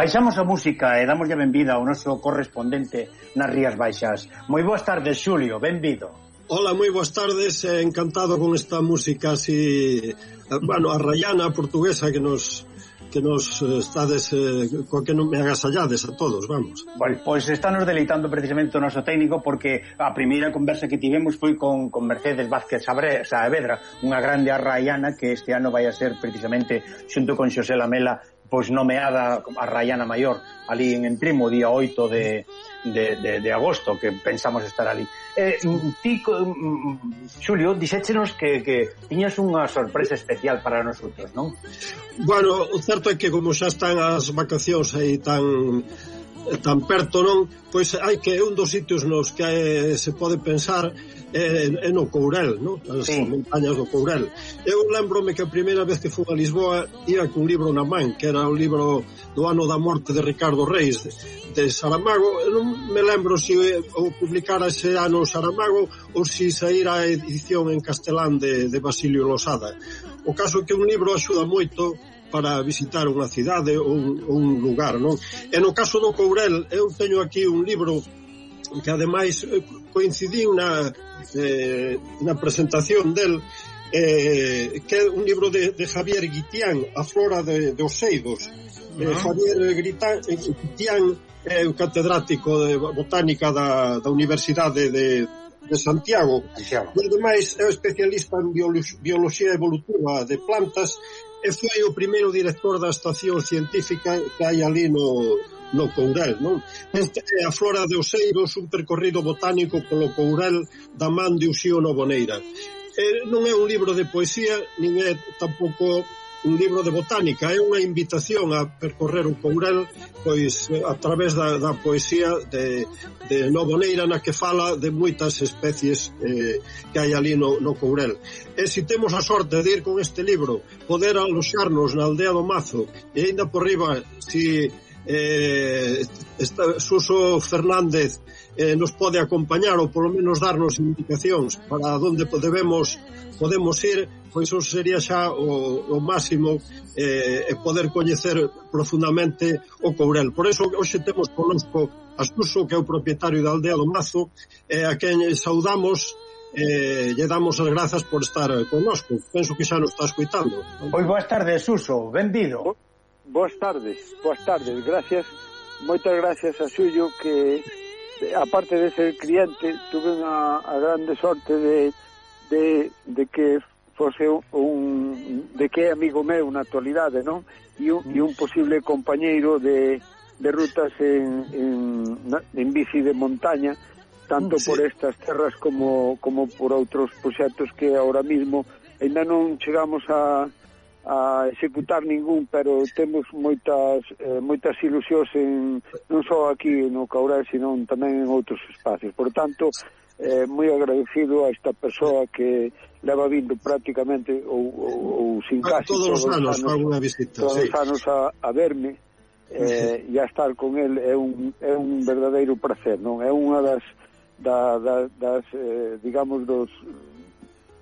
Baixamos a música e damoslle benvida ao noso correspondente nas Rías Baixas. Moi boas tardes, Xulio, benvido. Ola, moi boas tardes, encantado con esta música así, eh, bueno, a rayana portuguesa que nos que nos eh, estades eh, coa que non me agasallades a todos, vamos. Pois, pois estános deleitando precisamente o noso técnico porque a primeira conversa que tivemos foi con, con Mercedes Vázquez Sabre, Saavedra, unha grande arraiana que este ano vai a ser precisamente xunto con Xosé Lamela pois nomeada a Rayana Maior ali en Entrimo día 8 de, de, de, de agosto que pensamos estar ali eh, mm, ti mm, mm, Xulio dixéchenos que, que tiñas unha sorpresa especial para nosotros non? Bueno, o certo é que como xa están as vacacións aí tan tan perto non pois hai que é un dos sitios nos que eh, se pode pensar é, é no Courel, no? as sí. montañas do Courel. Eu lembrome que a primeira vez que fui a Lisboa ia cun libro na man, que era o libro do ano da morte de Ricardo Reis de, de Saramago. Eu non me lembro se o publicara ese ano Saramago ou se saíra a edición en castelán de, de Basilio Losada. O caso que un libro axuda moito para visitar unha cidade ou un, un lugar, non? E no caso do Courel, eu teño aquí un libro que ademais eh, coincidiu na, eh, na presentación del eh, que é un libro de, de Javier Guitián A flora de, de Oseidos eh, uh -huh. Javier Guitián eh, é eh, catedrático de botánica da, da Universidade de, de Santiago Santiago. e ademais é especialista en biolo, biología evolutiva de plantas e foi o primeiro director da estación científica que hai ali no, no Courel, non? Este é a Flora de Oseiros, un percorrido botánico polo Courel da man de Uxío Novoneira. Eh, non é un libro de poesía, nin é tampouco un libro de botánica, é unha invitación a percorrer o Courel pois a través da, da poesía de, de Novoneira na que fala de moitas especies eh, que hai ali no, no Courel. E se temos a sorte de ir con este libro, poder aloxarnos na aldea do Mazo e ainda por riba, se si eh, está, Suso Fernández eh, nos pode acompañar ou polo menos darnos indicacións para onde podemos podemos ir, pois eso sería xa o, o máximo eh, e poder coñecer profundamente o Courel. Por eso hoxe temos conosco a Suso, que é o propietario da aldea do Mazo, eh, a quen saudamos eh, lle damos as grazas por estar connosco. Penso que xa nos está escuitando. Pois boas tardes, Suso. Benvido boas tardes, boas tardes, gracias, moitas gracias a Xullo que, aparte de ser cliente, tuve unha a grande sorte de, de, de que fose un de que é amigo meu na actualidade, non? E un, e un posible compañeiro de, de rutas en, en, en bici de montaña, tanto sí. por estas terras como, como por outros proxectos que ahora mismo ainda non chegamos a, a executar ningún, pero temos moitas eh, moitas ilusións en non só aquí no Caurel, sino tamén en outros espacios. Por tanto, eh, moi agradecido a esta persoa que leva vindo prácticamente ou, ou, ou sin ah, casi todos, todos os anos, anos alguna visita, todos sí. os anos a, a verme eh, e a estar con el é un, é un verdadeiro placer, non? É unha das da, da, das eh, digamos dos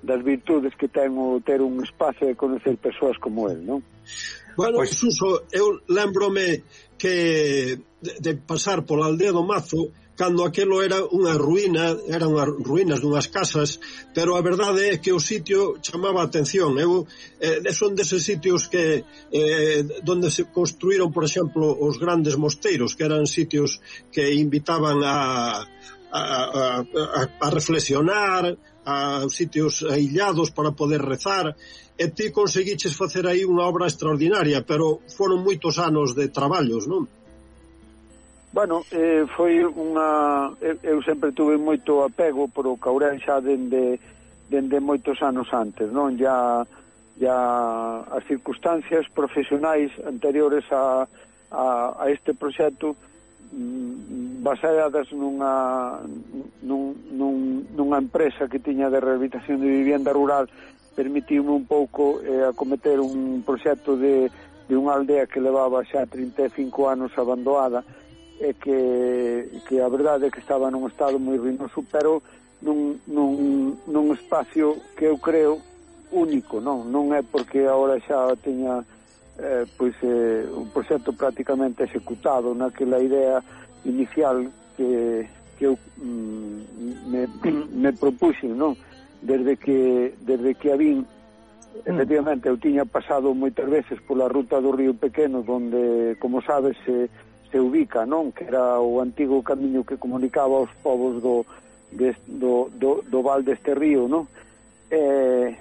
das virtudes que ten o ter un espazo e conocer persoas como el, non? Bueno, pues... Suso, eu lembrome que de, de pasar pola aldea do Mazo cando aquilo era unha ruína, eran unhas ruínas dunhas casas, pero a verdade é que o sitio chamaba a atención. Eu, eh, son deses sitios que eh, donde se construíron, por exemplo, os grandes mosteiros, que eran sitios que invitaban a, a, a, a reflexionar, a sitios aillados para poder rezar e ti conseguiches facer aí unha obra extraordinaria, pero foron moitos anos de traballos, non? Bueno, eh, foi unha... Eu sempre tuve moito apego por o Caurén xa dende, dende moitos anos antes, non? Ya, ya as circunstancias profesionais anteriores a, a, a este proxecto baseadas nunha, nun, nun, nunha empresa que tiña de rehabilitación de vivienda rural permitiume un pouco eh, acometer un proxecto de, de unha aldea que levaba xa 35 anos abandonada e que, que a verdade é que estaba nun estado moi ruinoso, pero nun, nun, nun espacio que eu creo único, non? Non é porque agora xa teña eh, pois eh, un proxecto prácticamente executado naquela idea inicial que, que eu mm, me, me propuxen, non? Desde que, desde que a vin mm. efectivamente eu tiña pasado moitas veces pola ruta do río pequeno donde, como sabes, se, se ubica, non? Que era o antigo camiño que comunicaba os povos do, de, do, do, do val deste río, non? E,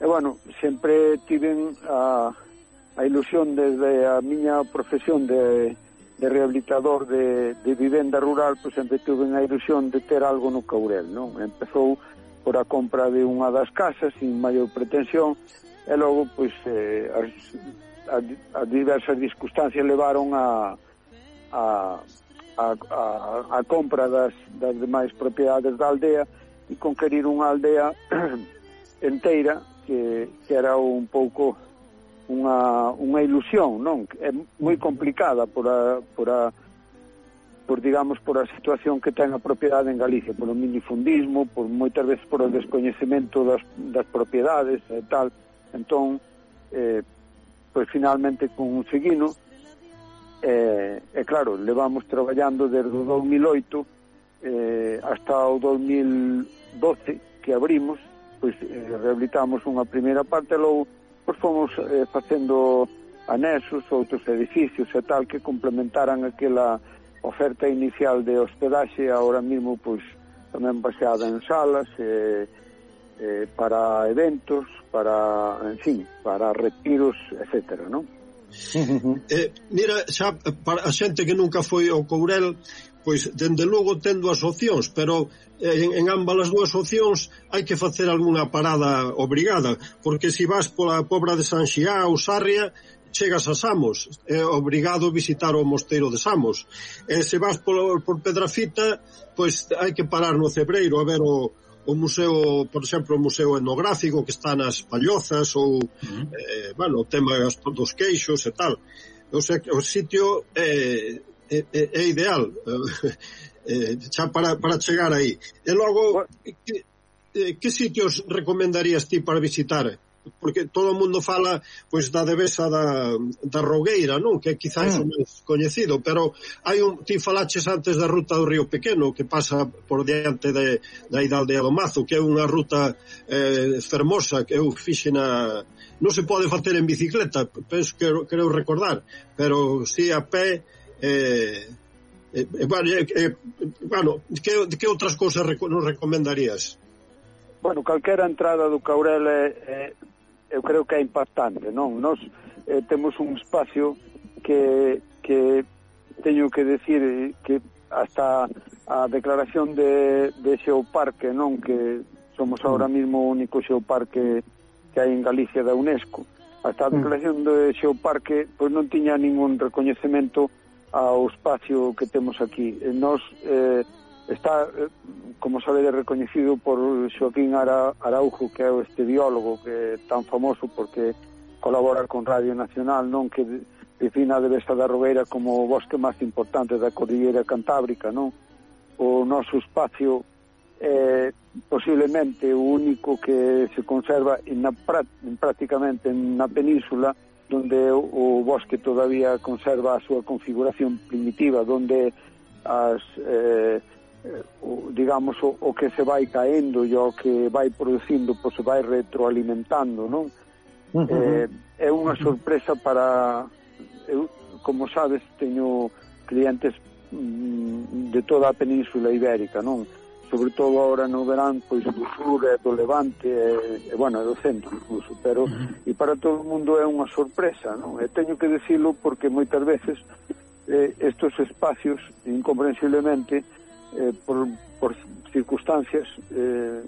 e bueno, sempre tiven a, a ilusión desde a miña profesión de, de rehabilitador de, de vivenda rural, pois sempre tuve a ilusión de ter algo no Caurel, non? Empezou por a compra de unha das casas sin maior pretensión e logo pois eh, as, a, a diversas circunstancias levaron a a, a, a, a compra das, das demais propiedades da aldea e conquerir unha aldea enteira que, que era un pouco unha, unha ilusión, non? É moi complicada por a, por a por digamos por a situación que ten a propiedade en Galicia, polo minifundismo, por moitas veces por o descoñecemento das, das propiedades e tal. Entón, eh, pois finalmente conseguino eh, e claro, levamos traballando desde o 2008 eh, hasta o 2012 que abrimos, pois eh, rehabilitamos unha primeira parte logo pois fomos eh, facendo anexos, outros edificios e tal que complementaran aquela oferta inicial de hospedaxe agora mesmo pois tamén baseada en salas e, e para eventos, para, en fin, para retiros, etcétera, non? eh, mira, xa para a xente que nunca foi ao Courel Pois, dende logo, tendo as opcións, pero eh, en, en ambas as dúas opcións hai que facer algunha parada obrigada, porque se si vas pola pobra de San Xiá ou Sarria, chegas a Samos, é obrigado visitar o mosteiro de Samos. E se vas por, por Pedrafita, pois hai que parar no Cebreiro a ver o, o museo, por exemplo, o museo etnográfico que está nas Pallozas ou, uh -huh. eh, bueno, o tema dos queixos e tal. O, sea, o sitio eh, é, é, é ideal. Eh, xa para, para chegar aí. E logo que, eh, que sitios recomendarías ti para visitar? Porque todo o mundo fala pois da devesa da, da Rogueira, non? Que quizás é o mm. máis coñecido, pero hai un ti falaches antes da ruta do Río Pequeno que pasa por diante de, da Hidaldea do Mazo, que é unha ruta eh, fermosa que eu fixe na non se pode facer en bicicleta, penso que creo recordar, pero si a pé Eh, eh, eh, bueno, eh, eh, bueno, que, que outras cousas nos recomendarías? Bueno, calquera entrada do Caurel é, é, eu creo que é impactante, non? Nos eh, temos un espacio que, que teño que decir eh, que hasta a declaración de, de Xeoparque, non? Que somos ahora mm. mismo o único xeoparque que hai en Galicia da UNESCO. Hasta a mm. declaración de Xeoparque, pois non tiña ningún recoñecemento ao espacio que temos aquí. Eh, nos eh, está, eh, como sabedes, recoñecido por Xoaquín Ara, Araujo, que é este biólogo que é tan famoso porque colabora con Radio Nacional, non que defina a Devesa da Rogueira como o bosque máis importante da Cordillera Cantábrica, non? O noso espacio é eh, posiblemente o único que se conserva en na, prácticamente na península donde o bosque todavía conserva a súa configuración primitiva, donde as eh, eh, o, digamos o, o que se vai caendo e o que vai producindo pois se vai retroalimentando, non? Uh -huh. eh, é unha sorpresa para eu, como sabes, teño clientes mm, de toda a península ibérica, non? sobre todo agora no verán, pois do sur e do levante, e, e bueno, do centro incluso, pero uh -huh. e para todo o mundo é unha sorpresa, non? E teño que dicilo porque moitas veces eh, estos espacios incomprensiblemente eh, por, por circunstancias eh,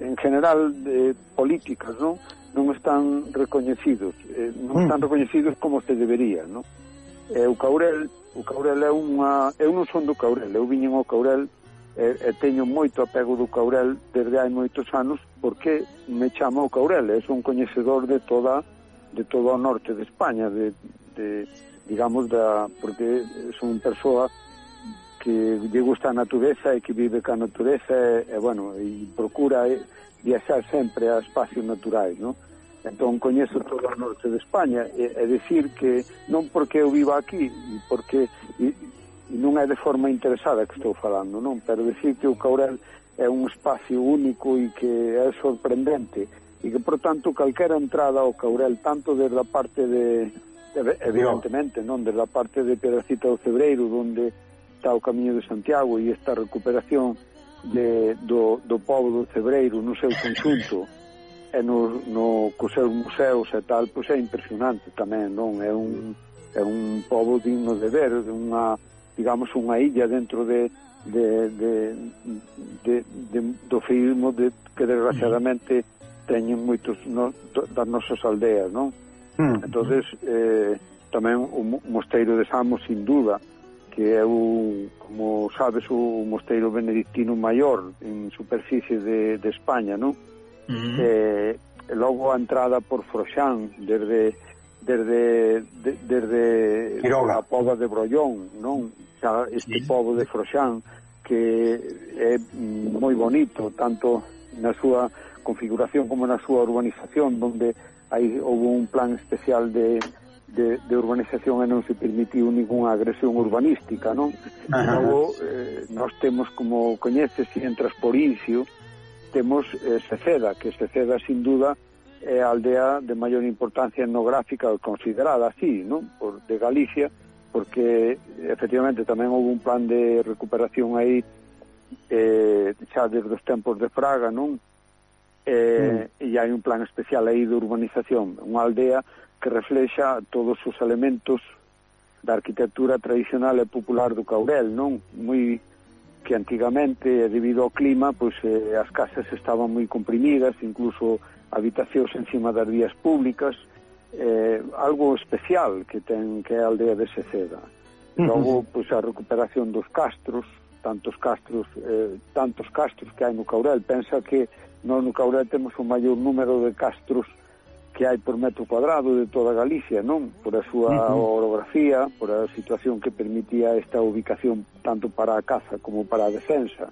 en general de políticas, non? Non están recoñecidos, eh, non están mm. recoñecidos como se debería, non? E eh, o Caurel, o Caurel é unha, eu non son do Caurel, eu viñen ao Caurel e, e teño moito apego do Caurel desde hai moitos anos porque me chamo Caurel, é un coñecedor de toda de todo o norte de España, de, de digamos da porque son persoa que lle gusta a natureza e que vive ca natureza e, e bueno, e procura e, viaxar sempre a espacios naturais, non? Entón, coñezo todo o norte de España, e, e decir que non porque eu viva aquí, porque e, non é de forma interesada que estou falando, non? Pero decir que o Caurel é un espacio único e que é sorprendente e que, por tanto, calquera entrada ao Caurel, tanto desde a parte de, evidentemente, non? Desde a parte de Pedracita do Cebreiro, onde está o Camiño de Santiago e esta recuperación de, do, do povo do Cebreiro no seu conjunto e no, no, co seus museus e tal, pois é impresionante tamén, non? É un, é un povo digno de ver, de unha digamos, unha illa dentro de, de, de, de, de do feísmo de, que desgraciadamente teñen moitos no, das nosas aldeas, non? Mm. entonces eh, tamén o mosteiro de Samos, sin duda, que é o, como sabes, o mosteiro benedictino maior en superficie de, de España, non? Mm. Eh, e logo a entrada por Froxán, desde desde de, desde Quiroga. a pova de Brollón, non? Xa este sí. pobo de Froxán que é mm, moi bonito tanto na súa configuración como na súa urbanización, onde aí houve un plan especial de de, de urbanización e non se permitiu ninguna agresión urbanística, non? Ajá. Logo, eh, nós temos, como coñeces, si entras por Incio, temos eh, Seceda, que Seceda, sin duda, é a aldea de maior importancia etnográfica considerada así, non? Por, de Galicia, porque efectivamente tamén houve un plan de recuperación aí eh, xa desde os tempos de Fraga, non? Eh, mm. E hai un plan especial aí de urbanización, unha aldea que reflexa todos os elementos da arquitectura tradicional e popular do Caurel, non? Moi que antigamente, debido ao clima, pois eh, as casas estaban moi comprimidas, incluso habitacións encima das vías públicas, eh, algo especial que ten que é a aldea de Seceda. Logo, pois, a recuperación dos castros, tantos castros, eh, tantos castros que hai no Caurel. Pensa que nós no Caurel temos o maior número de castros que hai por metro cuadrado de toda Galicia, non? Por a súa uh -huh. orografía, por a situación que permitía esta ubicación tanto para a caza como para a defensa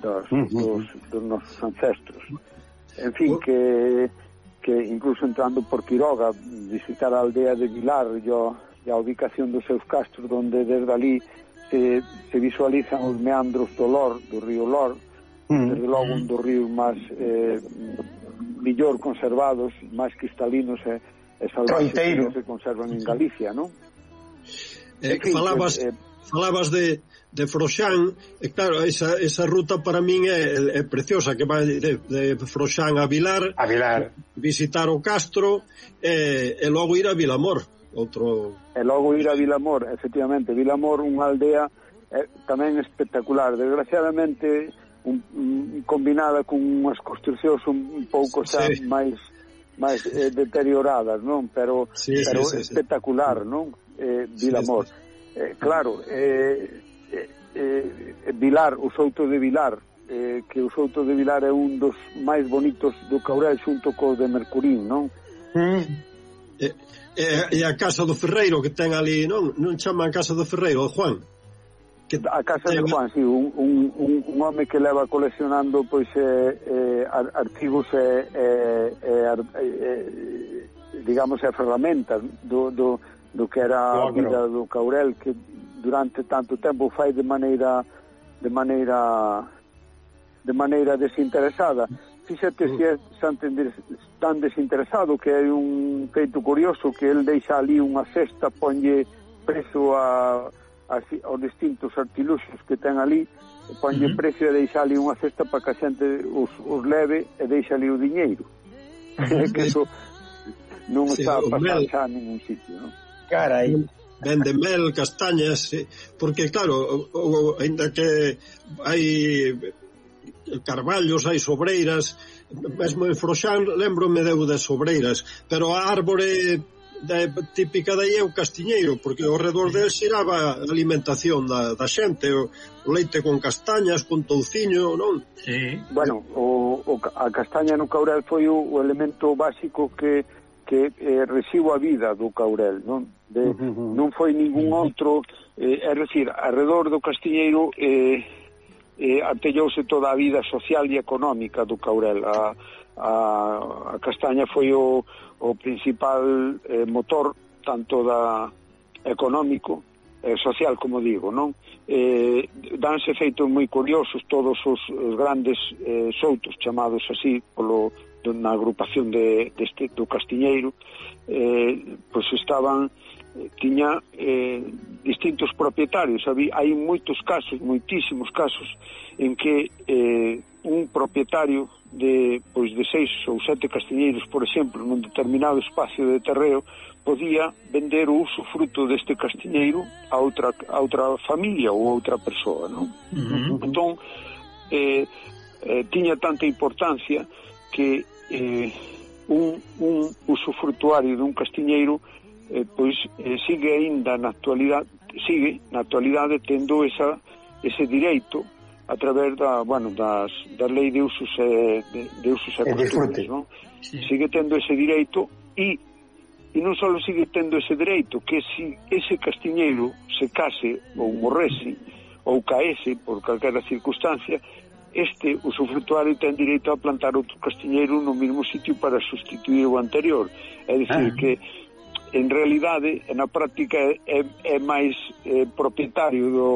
dos, uh -huh. dos, dos nosos ancestros. Uh. En fin, que, que incluso entrando por Quiroga, visitar a aldea de Vilar yo, e a ubicación dos seus castros, donde desde ali se, se visualizan os meandros do Lor, do río Lor, mm. desde logo un dos ríos máis eh, millor conservados, máis cristalinos e, e salvaxes que se conservan en Galicia, non? Eh, en fin, falabas... Eh, falabas de, de Froxán, e claro, esa, esa ruta para min é, é preciosa, que vai de, de Froxán a Vilar, a Vilar, visitar o Castro, e, e logo ir a Vilamor, outro... E logo ir a Vilamor, efectivamente, Vilamor, unha aldea eh, tamén espectacular, desgraciadamente un, un, combinada con unhas construcións un, un pouco xa sí. máis máis eh, deterioradas, non? Pero, sí, pero sí, sí, espectacular, sí. non? Eh, Vilamor. Sí, sí Eh, claro, eh, eh, Vilar, o Souto de Vilar, eh, que o Souto de Vilar é un dos máis bonitos do Caurel xunto co de Mercurín, non? Mm. E, e, e a Casa do Ferreiro que ten ali, non? Non chaman Casa do Ferreiro, Juan? Que a Casa ten... de Juan, sí, un, un, un, un home que leva coleccionando pois eh, eh, artigos e eh, eh, eh, eh, digamos, e ferramentas do, do, do que era a vida do Caurel que durante tanto tempo fai de maneira de maneira de maneira desinteresada. Fíxate se é mm. tan desinteresado que hai un feito curioso que el deixa ali unha cesta, ponlle preso a, a aos distintos artiluxos que ten ali, ponlle mm-hmm. uh -huh. preso e deixa ali unha cesta para que a xente os, os leve e deixa ali o diñeiro. que eso non sí, está a pasar xa en ningún sitio, non? Carai. Vende mel, castañas, eh, porque claro, o, o, ainda que hai carballos, hai sobreiras, mesmo en Froxán lembrome deu de sobreiras, pero a árbore da, típica daí é o castiñeiro, porque ao redor del xiraba a alimentación da, da xente, o, o leite con castañas, con touciño, non? Sí. Bueno, o, o, a castaña no Caurel foi o, o elemento básico que que eh, recibo a vida do Caurel, non? De, non foi ningún outro, eh, é dicir, alrededor do Castiñeiro eh, eh, artellouse toda a vida social e económica do Caurel. A, a, a castaña foi o, o principal eh, motor tanto da económico eh, social, como digo, non? Eh, danse feitos moi curiosos todos os, os grandes eh, soutos chamados así polo na agrupación de, deste, do Castiñeiro eh, pois estaban eh, tiña eh, distintos propietarios Había, hai moitos casos, moitísimos casos en que eh, un propietario de, pois de seis ou sete castiñeiros, por exemplo, nun determinado espacio de terreo, podía vender o uso fruto deste castiñeiro a outra, a outra familia ou a outra persoa, non? Uh -huh. Entón, eh, eh, tiña tanta importancia que eh, un, un usufrutuario dun castiñeiro eh, pois eh, sigue aínda na actualidade sigue na actualidade tendo esa, ese direito a través da, bueno, das, da lei de usos e, de, de usos e costumes, non? Sí. Sigue tendo ese direito e e non só sigue tendo ese direito que se ese castiñeiro se case ou morrese ou caese por calquera circunstancia este usufrutuario ten direito a plantar outro castiñeiro no mesmo sitio para sustituir o anterior. É dicir, ah. que en realidade, na práctica, é, é máis é, propietario do,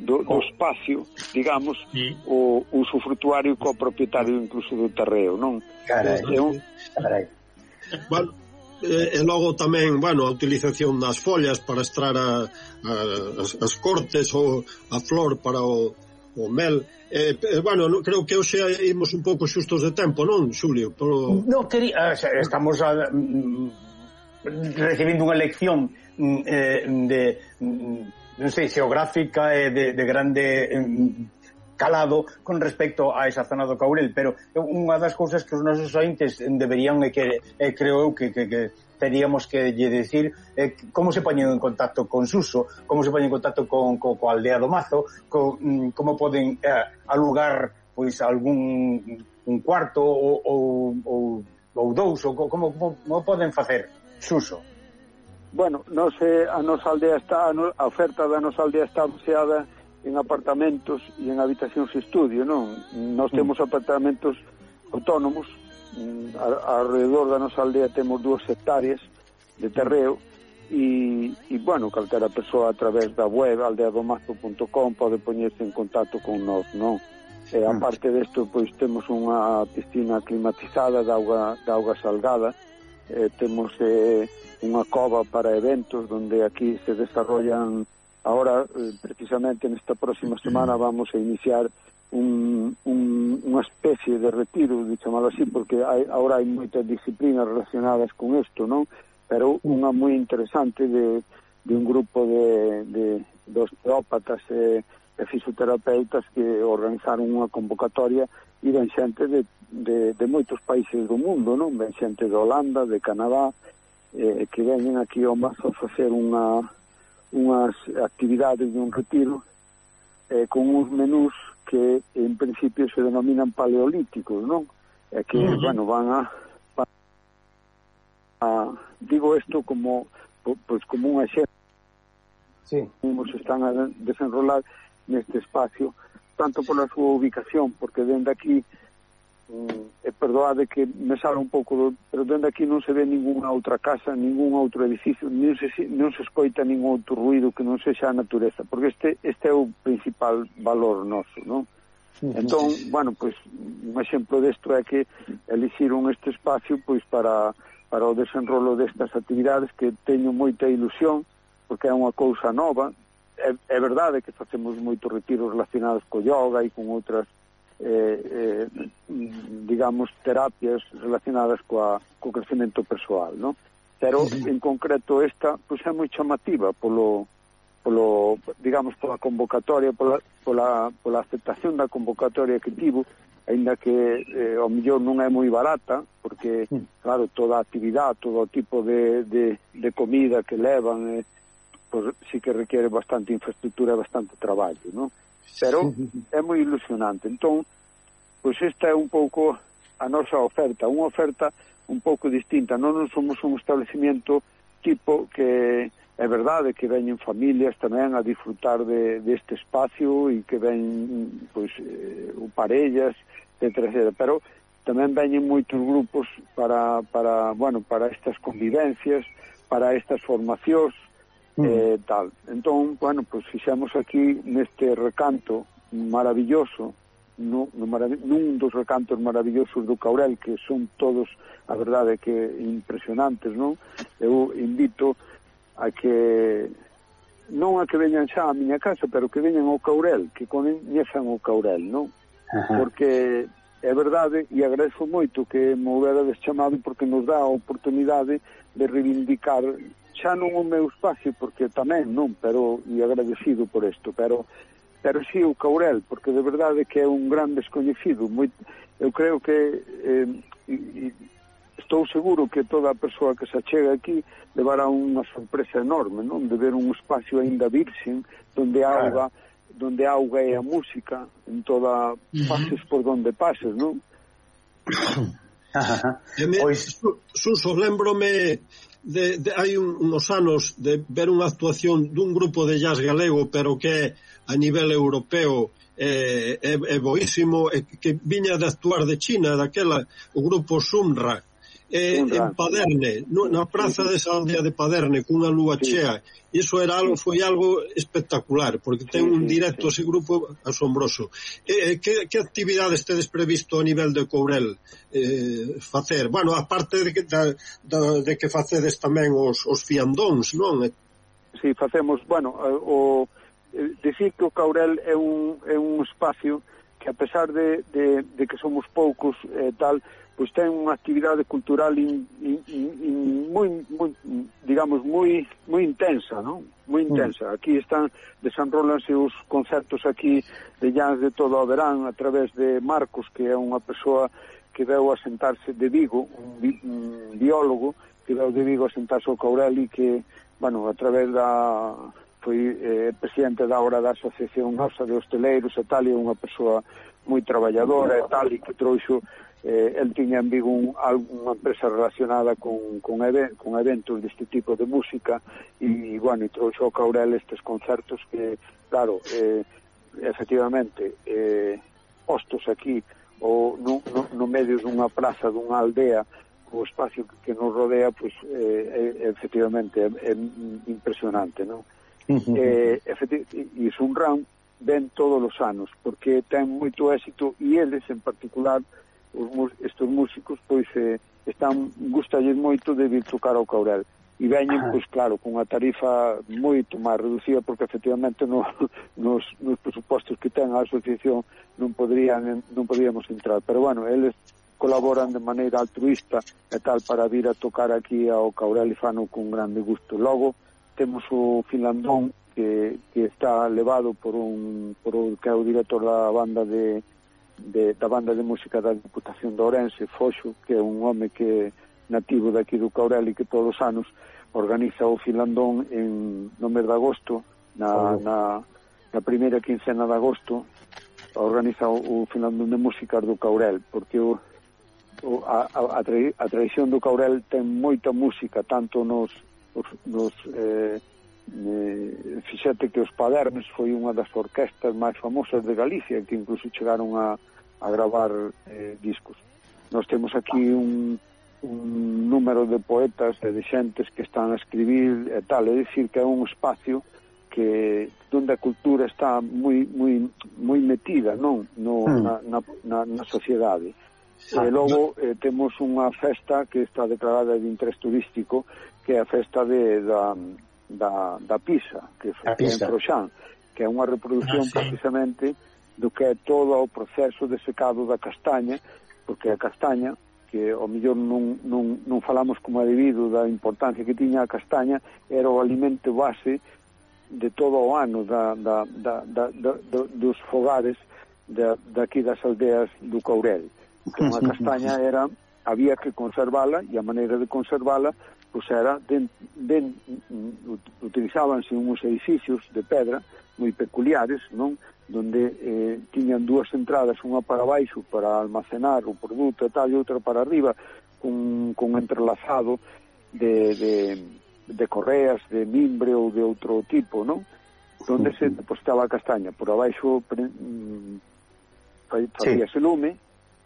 do, do oh. espacio, digamos, sí. o usufrutuario co propietario incluso do terreo, non? Carai, é un... carai. Bueno, e, e logo tamén, bueno, a utilización das follas para extraer a, a, as, as cortes ou a flor para o o mel. Eh, eh, bueno, no, creo que hoxe imos un pouco xustos de tempo, non, Xulio? Polo... No, quería, ah, estamos a, mm, recibindo unha lección mm, eh, de, mm, non sei, xeográfica e de, de grande mm, calado con respecto a esa zona do Caurel, pero unha das cousas que os nosos ointes deberían e que eh, creo eu que, que, que teríamos que lle dicir eh, como se poñen en contacto con Suso, como se poñen en contacto con, co, con aldea do Mazo, con, mm, como poden eh, alugar pois algún un cuarto ou, ou, ou, ou dous, ou como, como, como poden facer Suso? Bueno, non se a nosa aldea está, a oferta da nosa aldea está baseada en apartamentos e en habitacións estudio, non? Nós mm. temos apartamentos autónomos Mm, a, alrededor da nosa aldea temos dúas hectáreas de terreo e, e bueno, calquera persoa a través da web aldeadomazo.com pode poñerse en contacto con nós, non? E ah. a parte desto, pois temos unha piscina climatizada de auga, de auga salgada, eh, temos eh, unha cova para eventos onde aquí se desarrollan. Ahora, eh, precisamente nesta próxima mm. semana, vamos a iniciar un, un, unha especie de retiro, de chamalo así, porque hai, ahora hai moitas disciplinas relacionadas con isto, non? Pero unha moi interesante de, de un grupo de, de, de osteópatas e, e fisioterapeutas que organizaron unha convocatoria e ven xente de, de, de moitos países do mundo, non? Ven xente de Holanda, de Canadá, eh, que veñen aquí ao Mazo a facer unha, unhas actividades de un retiro eh, con uns menús que en principio se denominan paleolíticos, non? E que, uh -huh. bueno, van a, van a digo isto como pois como un exemplo sí. como se están a desenrolar neste espacio tanto pola súa ubicación, porque dende aquí Mm, eh, e perdoade que me sale un pouco, pero dende aquí non se ve ninguna outra casa, ningún outro edificio, non se, non se escoita ningún outro ruido que non sexa a natureza, porque este, este é o principal valor noso, non? Entón, bueno, pois, un exemplo desto é que elixiron este espacio pois para, para o desenrolo destas actividades que teño moita ilusión, porque é unha cousa nova, é, é verdade que facemos moitos retiros relacionados co yoga e con outras eh, eh, digamos, terapias relacionadas coa, co crecemento persoal, non? Pero, en concreto, esta, pois é moi chamativa polo, polo digamos, pola convocatoria, pola, pola, pola aceptación da convocatoria que tivo, ainda que eh, ao millón, non é moi barata, porque, claro, toda a actividade, todo o tipo de, de, de comida que levan, eh, pois sí que requiere bastante infraestructura e bastante traballo, non? pero é moi ilusionante. Entón, pois esta é un pouco a nosa oferta, unha oferta un pouco distinta. Non, non somos un establecimiento tipo que é verdade que veñen familias tamén a disfrutar de, deste de espacio e que ven pois, eh, parellas, etc, etc. Pero tamén veñen moitos grupos para, para, bueno, para estas convivencias, para estas formacións, mm. eh, tal. Entón, bueno, pois fixemos aquí neste recanto maravilloso, no, no marav nun dos recantos maravillosos do Caurel, que son todos, a verdade, que impresionantes, non? Eu invito a que non a que veñan xa a miña casa, pero que veñan ao Caurel, que coñezan o Caurel, non? Ajá. Porque é verdade e agradezo moito que me houberades deschamado porque nos dá a oportunidade de reivindicar xa non o meu espacio porque tamén non, pero e agradecido por isto, pero pero si sí, o Caurel, porque de verdade que é un gran descoñecido, moi eu creo que eh, e, e estou seguro que toda a persoa que se achega aquí levará unha sorpresa enorme, non? De ver un espacio aínda virxen onde a auga claro. donde a auga é a música en toda pases por donde pases, non? Pois... Suso, lembrome de, de hai un, unos anos de ver unha actuación dun grupo de jazz galego, pero que a nivel europeo é, é, é boísimo, é, que viña de actuar de China, daquela, o grupo Sumra, eh, en Paderne, na praza desa aldea de Paderne, cunha lúa sí. chea. Iso era algo, foi algo espectacular, porque ten un directo ese grupo asombroso. Eh, eh, que, que actividades tedes previsto a nivel de Courel eh, facer? Bueno, aparte de que, da, da, de que facedes tamén os, os fiandóns, non? Si, sí, facemos, bueno, eh, o, eh, dicir que o Caurel é un, é un espacio que a pesar de, de, de que somos poucos eh, tal, pois ten unha actividade cultural in, in, in, in moi, moi, digamos, moi, moi intensa, non? Moi mm. intensa. Aquí están, desenrolanse os concertos aquí de Llans de todo o verán a través de Marcos, que é unha persoa que veu a sentarse de Vigo, un, bi, un biólogo, que veu de Vigo a sentarse ao Caureli, que, bueno, a través da foi eh, presidente da hora da Asociación Nosa de Hosteleiros e tal, e unha persoa moi traballadora e tal, e que trouxo eh, el tiña en Vigo un, unha empresa relacionada con, con, even, con eventos deste tipo de música e, bueno, e trouxo ao Caurel estes concertos que, claro, eh, efectivamente, eh, postos aquí ou no, no, no medio dunha praza, dunha aldea, o espacio que nos rodea, pois, eh, é, efectivamente, é, é impresionante, non? eh, efectivamente, eh, e Sunran ven todos os anos, porque ten moito éxito, e eles, en particular, os estes músicos pois eh, están gustalles moito de vir tocar ao Caurel e veñen, pois claro, cunha tarifa moito máis reducida porque efectivamente no, nos, nos presupostos que ten a asociación non podrían non podíamos entrar, pero bueno, eles colaboran de maneira altruista e tal para vir a tocar aquí ao Caurel e fano con grande gusto. Logo temos o Finlandón que, que está levado por un por o, que é o director da banda de de, da banda de música da Diputación de Ourense, Foxo, que é un home que nativo daqui do Caurel e que todos os anos organiza o Filandón en, no mes de agosto, na, oh. na, na primeira quincena de agosto, organiza o, o Filandón de Música do Caurel, porque o, o, a, a, a tradición do Caurel ten moita música, tanto nos, nos, nos eh, eh, fixate que os Padermes foi unha das orquestas máis famosas de Galicia que incluso chegaron a, a gravar eh, discos. Nos temos aquí un, un número de poetas e de xentes que están a escribir e tal, é dicir que é un espacio que donde a cultura está moi moi moi metida, non, no hmm. na na na, na sociedade. E logo eh, temos unha festa que está declarada de interés turístico, que é a festa de da da, da Pisa, que foi en Froxán, que é unha reproducción ah, sí. precisamente do que é todo o proceso de secado da castaña, porque a castaña que ao mellor non, non, non falamos como é debido da importancia que tiña a castaña, era o alimento base de todo o ano da, da, da, da, da, da dos fogares da, daqui das aldeas do Caurel. Que ah, a castaña era había que conservala e a maneira de conservala pois era den, den, utilizábanse uns edificios de pedra moi peculiares, non? donde eh, tiñan dúas entradas, unha para baixo para almacenar o produto e tal, e outra para arriba, con, con entrelazado de, de, de correas, de mimbre ou de outro tipo, non? Donde se depositaba a castaña. Por abaixo pre, mm, facíase sí. lume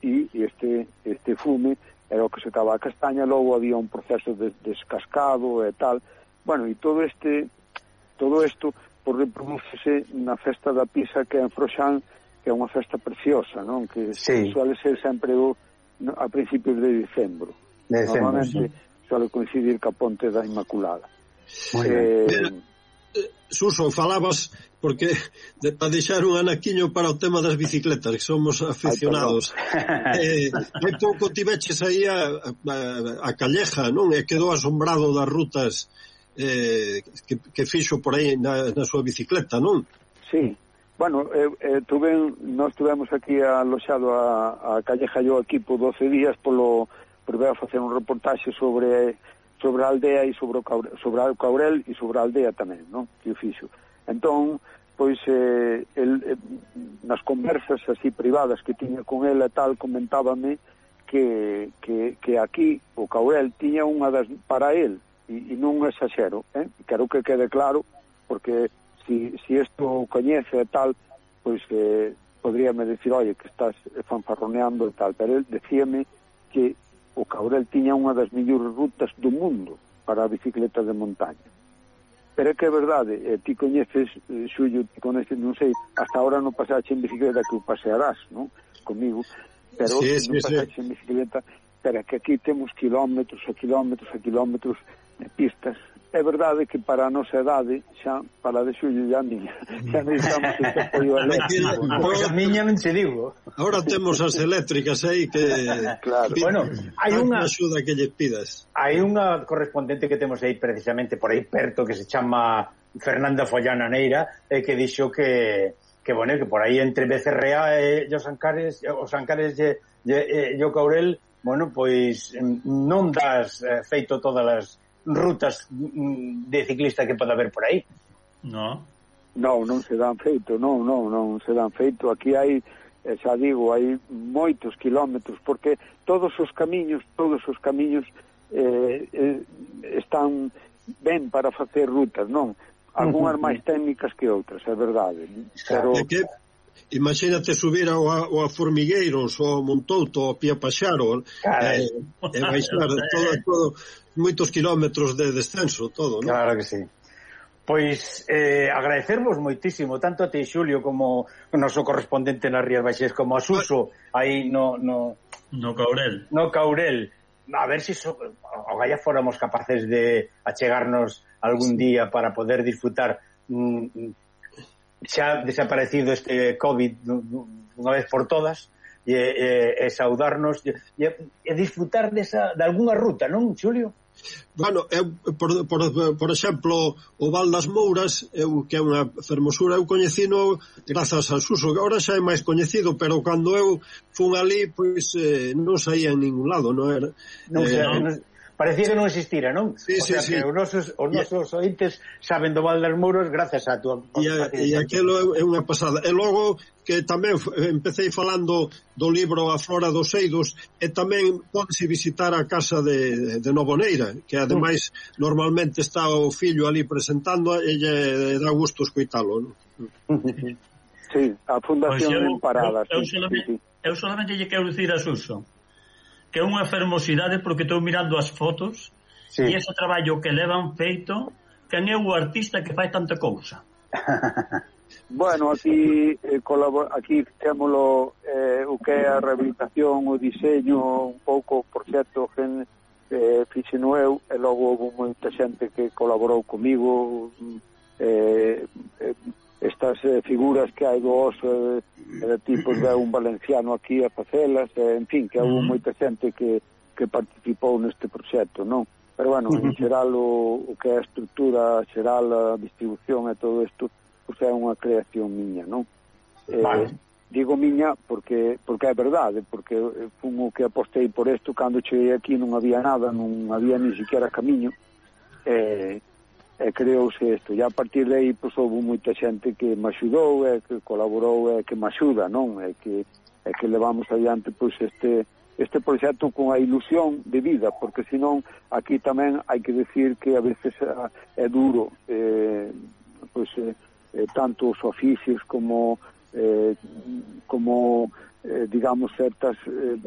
e este, este fume era o que se estaba a castaña, logo había un proceso de descascado e tal. Bueno, e todo este todo isto por reproducese na festa da Pisa que é en Froxán, que é unha festa preciosa, non? Que sí. suele ser sempre o, a principios de dicembro. De dicembro Normalmente sí. suele coincidir ca ponte da Inmaculada. Muy eh, bien. Eh, Suso, falabas porque de, para deixar un anaquiño para o tema das bicicletas, que somos aficionados. Ai, eh, hai pouco tiveches aí a, a, a Calleja, non? E quedou asombrado das rutas eh, que, que fixo por aí na, na súa bicicleta, non? Sí. Bueno, eu, eh, tuve, nós tuvemos aquí aloxado a, a Calleja yo aquí por 12 días polo por ver a facer un reportaxe sobre sobre a aldea e sobre o Caurel, sobre o Caurel e sobre a aldea tamén, non? Que o fixo. Entón, pois eh, el, eh, nas conversas así privadas que tiña con ela tal comentábame que, que, que aquí o Caurel tiña unha das para el e, e non exagero, eh? quero que quede claro porque si, si isto o coñece e tal pois eh, podríame decir, oye, que estás fanfarroneando e tal, pero el decíame que o Caurel tiña unha das mellores rutas do mundo para a bicicleta de montaña. Pero é que é verdade, eh, ti coñeces, eh, Xullo, ti coñeces, non sei, hasta ahora non pasaxe en bicicleta que o pasearás, non? Comigo, pero sí, sí, non pasaxe sí. en bicicleta, pero que aquí temos kilómetros e kilómetros e kilómetros de pistas é verdade que para a nosa idade, xa, para de xullo e a miña, xa necesitamos este apoio eléctrico. Pois a miña non se digo. Ahora temos as eléctricas aí que... Claro. Bueno, hai unha... axuda que lle pidas. Hai unha correspondente que temos aí precisamente por aí perto que se chama Fernanda Follana Neira eh, que dixo que que bueno, que por aí entre Becerrea e eh, os Ancares, os Ancares e, e, e, e o Caurel, bueno, pois mm, non das eh, feito todas as rutas mm, de ciclista que pode haber por aí. No. Non, non se dan feito, non, non, non se dan feito. Aquí hai, eh, xa digo, hai moitos kilómetros, porque todos os camiños, todos os camiños eh, eh, están ben para facer rutas, non? Algúnas máis técnicas que outras, é verdade. Pero... É que imagínate subir ao, ao Formigueiros ao Montouto, ao Pia Paxaro e eh, e baixar todo, todo, moitos kilómetros de descenso todo, non? Claro que sí. Pois eh, agradecervos moitísimo tanto a ti Xulio como o noso correspondente nas Rías Baixas como a Suso aí no, no, no Caurel. no Caurel. A ver se so, o Gaia fóramos capaces de achegarnos algún día para poder disfrutar mm, xa desaparecido este COVID unha vez por todas e, e, e saudarnos e, e disfrutar desa, de algunha ruta, non, Xulio? Bueno, eu, por, por, por exemplo, o Val das Mouras, eu, que é unha fermosura, eu coñecino grazas ao Suso, que agora xa é máis coñecido, pero cando eu fun ali, pois eh, non saía en ningún lado, non era... Non, eh, xa, non, parecía que non existira, non? Sí, o sea sí. que os nosos, os nosos yeah. ointes saben do Val das Muros gracias a tua... E, e aquilo é unha pasada. E logo que tamén empecé falando do libro A Flora dos Eidos e tamén podese visitar a casa de, de Novoneira, que ademais mm. normalmente está o fillo ali presentando e lle dá gusto escoitalo. Non? Sí, a Fundación pues eu, Parada. Eu, eu, sí, solamente, sí, sí. eu solamente lle quero dicir a Suso que é unha fermosidade porque estou mirando as fotos sí. e ese traballo que levan feito quen é o artista que fai tanta cousa Bueno, aquí eh, aquí témolo eh, o que é a rehabilitación, o diseño, un pouco por certo, gen, eh, fixeno eu, e logo houve moita xente que colaborou comigo, mm, eh, eh, estas eh, figuras que hai do oso eh, de tipos de un valenciano aquí a facelas, eh, en fin, que houve moita xente que, que participou neste proxecto, non? Pero, bueno, uh -huh. en xeral o, o que é a estrutura, xeral a distribución e todo isto, pois é unha creación miña, non? Eh, vale. Digo miña porque porque é verdade, porque eh, fun o que apostei por isto cando cheguei aquí non había nada, non había ni siquiera camiño, eh, e creouse isto. E a partir de aí, pois, houve moita xente que me axudou, e que colaborou, e que me axuda, non? E que, e que levamos adiante, pois, este, este proxecto con a ilusión de vida, porque senón aquí tamén hai que decir que a veces eh, é duro eh, pois, eh, eh, tanto os oficios como eh, como eh, digamos certas eh,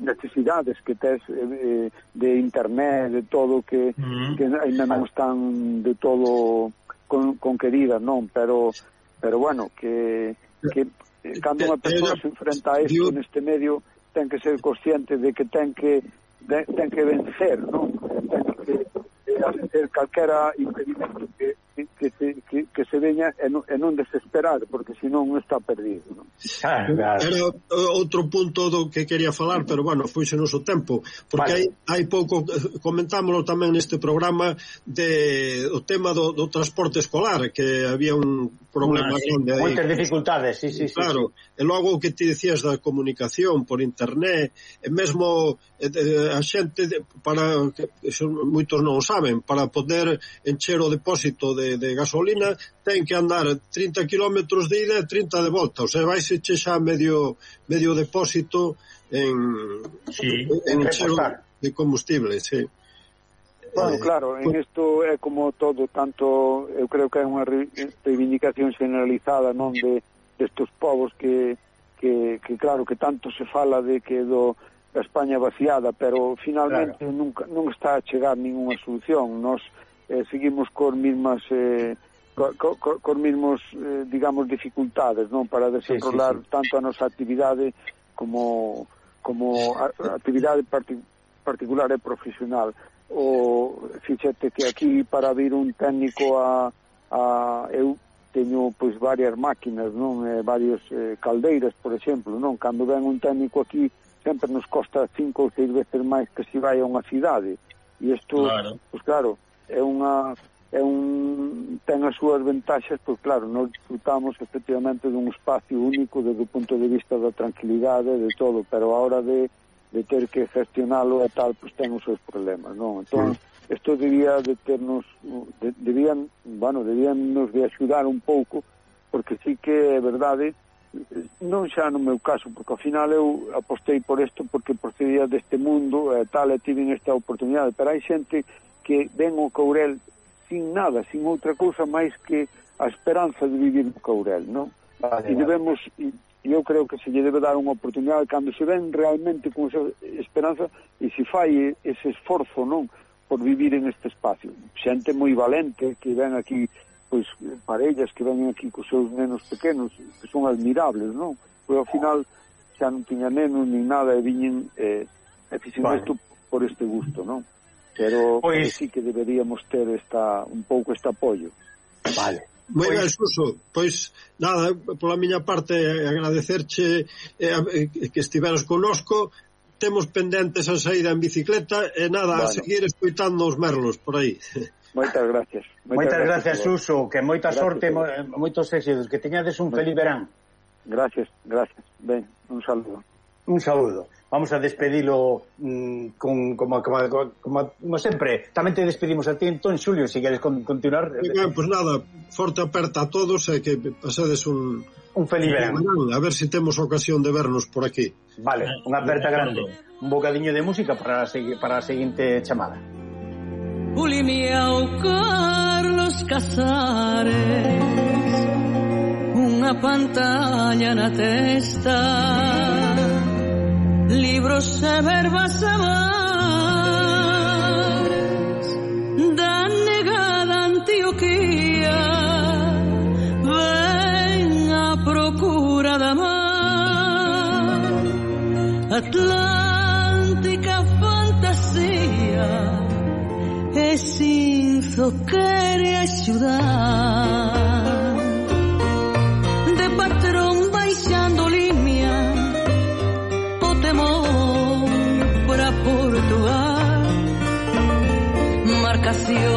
necesidades que tes eh, eh, de internet, de todo que, mm. -hmm. que ainda non están de todo con, conqueridas, non? Pero, pero bueno, que, que eh, cando unha persoa se enfrenta a isto neste medio ten que ser consciente de que ten que de, ten que vencer, non? Ten que hacer calquera impedimento que que, te, que, que se veña e non, e non desesperar, porque senón está perdido. Non? Ah, claro. Era outro punto do que quería falar, pero bueno, foise noso tempo, porque vale. hai, hai pouco, eh, comentámoslo tamén neste programa, de, o tema do, do transporte escolar, que había un problema Una, grande. Sí, moitas dificultades, sí, sí. Claro, sí, sí. e logo o que ti decías da comunicación por internet, e mesmo eh, a xente, de, para, que, moitos non o saben, para poder encher o depósito de, de gasolina ten que andar 30 km de ida e 30 de volta, o sea, vai se xa medio medio depósito en sí, en, en cheo de combustible, sí. Bueno, eh, claro, en isto é como todo, tanto eu creo que é unha reivindicación generalizada, non de destes povos que, que que claro que tanto se fala de que do da España vaciada, pero finalmente claro. nunca non está a chegar ningunha solución. Nos eh, seguimos con mismas eh, con cos, mismos, eh, digamos, dificultades, non? Para desenrolar sí, sí, sí. tanto a nosa actividade como como a, a actividade parti, particular e profesional. O fíxate que aquí para vir un técnico a, a eu teño pois varias máquinas, non, eh, varios eh, caldeiras, por exemplo, non, cando ven un técnico aquí sempre nos costa cinco ou seis veces máis que se vai a unha cidade. E isto, claro. pois claro, é unha é un ten as súas ventaxas, pois claro, nós disfrutamos efectivamente dun espacio único desde o punto de vista da tranquilidade, de todo, pero a hora de, de ter que gestionalo e tal, pois ten os seus problemas, non? Entón, isto debía de ternos, de, debían, bueno, debían nos de axudar un pouco, porque sí que é verdade, non xa no meu caso, porque ao final eu apostei por isto porque procedía deste mundo e tal, e tiven esta oportunidade, pero hai xente que que ven o Courel sin nada, sin outra cousa máis que a esperanza de vivir no Courel, non? Vale, e debemos, e, eu creo que se lle debe dar unha oportunidade cando se ven realmente con esa esperanza e se fai ese esforzo, non? Por vivir en este espacio. Xente moi valente que ven aquí pois parellas que ven aquí cos seus nenos pequenos, que son admirables, non? Pois ao final xa non tiña nenos nin nada e viñen eh, e fixen isto vale. por este gusto, non? pero pois... sí que deberíamos ter esta un pouco este apoio. Vale. Moi ben, Suso, pois nada, pola miña parte agradecerche eh, eh que estiveras conosco, temos pendentes a saída en bicicleta e nada, bueno. a seguir escoitando os merlos por aí. Moitas gracias. Moitas, moitas gracias, gracias Suso, que moita gracias, sorte, mo, moitos éxitos, que teñades un feliz verán. Gracias, gracias. Ben, un saludo. Un saludo vamos a despedilo mmm, con, como, como, como, como sempre. Tamén te despedimos a ti, entón, Xulio, se si queres con, continuar. Ben, pois pues nada, forte aperta a todos e que pasades un... Un feliz verano A ver se si temos ocasión de vernos por aquí. Vale, unha aperta grande. Un bocadiño de música para a, para a seguinte chamada. Bulimiao Carlos Casares Unha pantalla na testa libros e verbas e mares da negada Antioquía. Ven a procura da mar atlántica fantasía e sinzo quere axudar de patrón baixando Dios.